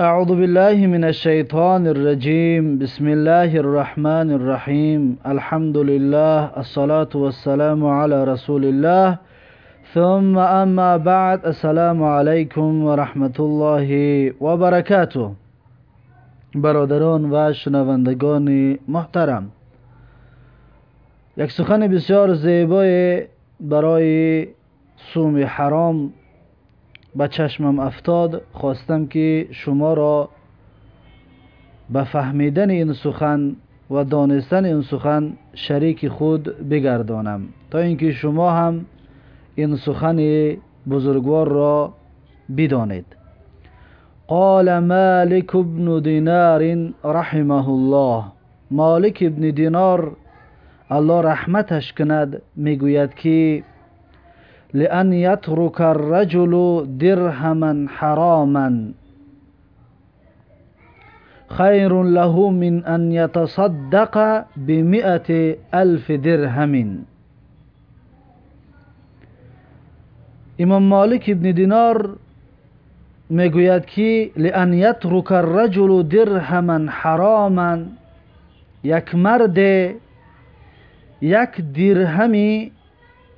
أعوذ بالله من الشيطان الرجيم بسم الله الرحمن الرحيم الحمد لله الصلاة والسلام على رسول الله ثم أما بعد السلام عليكم ورحمة الله وبركاته برادران و شنوندگان محترم یک سخن بسیار زیبای برای سوم حرام به چشمم افتاد خواستم که شما را به فهمیدن این سخن و دانستن این سخن شریک خود بگردانم تا اینکه شما هم این سخن بزرگوار را بدانید. قال مالک ابن دینار رحمه الله. مالک ابن دینار الله رحمتش کند می‌گوید که لأن يترك الرجل درهما حراما خير له من أن يتصدق بمئة ألف درهم امام مالک ابن دینار میگوید که لأن يترك الرجل درهما حراما یک مرد یک درهمی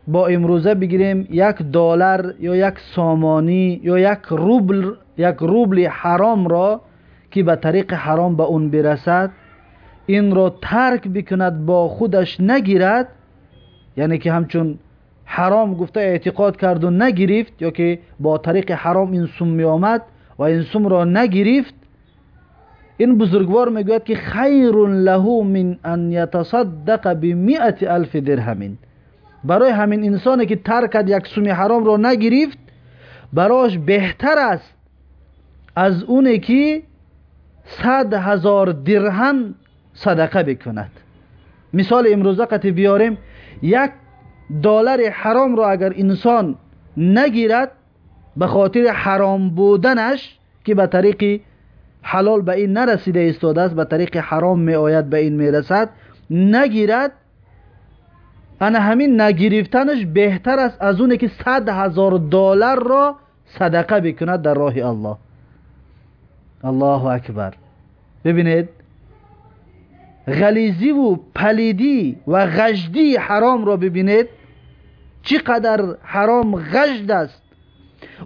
با امروزه بگیریم یک دلار یا یک سامانی یا یک روبل یک روبل حرام را که به طریق حرام به اون برسد این را ترک بکند با خودش نگیرد یعنی که همچون حرام گفته اعتقاد کرد و نگرفت یا که با طریق حرام این سوم می آمد و این سوم را نگرفت این بزرگوار می‌گوید که خیر له من ان یتصدق بمئة الف درهم. برای همین انسانی که ترکت یک سوم حرام را نگرفت برایش بهتر است از اونی که صد هزار درهم صدقه بکند. مثال امروزه قطع بیاریم یک دلار حرام را اگر انسان نگیرد به خاطر حرام بودنش که به طریق حلال به این نرسیده استاده است به طریق حرام می آید به این می‌رسد نگیرد انا همین نگرفتنش بهتر است از اونه که صد هزار دلار را صدقه بکند در راه الله. الله اکبر. ببینید غلیزی و پلیدی و غجدی حرام را ببینید چقدر حرام غجد است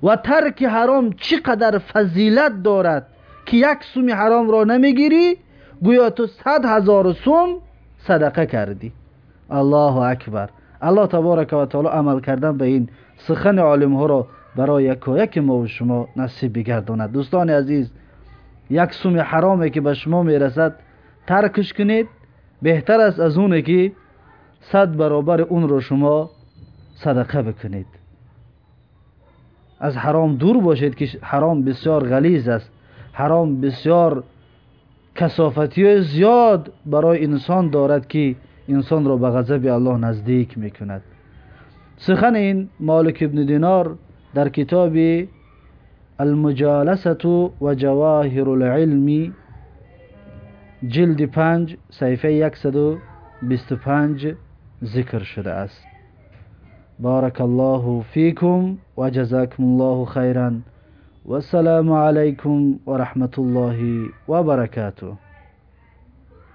و ترک حرام چقدر فضیلت دارد که یک سوم حرام را نمی‌گیری گویا تو صد هزار سوم صدقه کردی. аллоҳу акбар аллоҳ таборака ва таоло амал кардан ба ин сухани олимҳоро барои якояки мо шумо насиб бигардонад дӯстони азиз як суми ҳароме ки ба шумо мерасад таркш кунед беҳтар аст аз оне ки сад баробари унро шумо садақа бикунед аз ҳаром дур бошед ки ҳаром бисёр ғализ аст ҳаром бисёр касофатиҳои зиёд барои инсон дорад ки کسافتی زیاد برای انسان دارد که انسان را به غضب الله نزدیک میکند سخن این مالک ابن دینار در کتاب المجالسة و جواهر العلم جلد پنج صحیفه 125 ذکر شده است بارك الله فيكم وجزاكم الله خيرا والسلام عليكم ورحمة الله وبركاته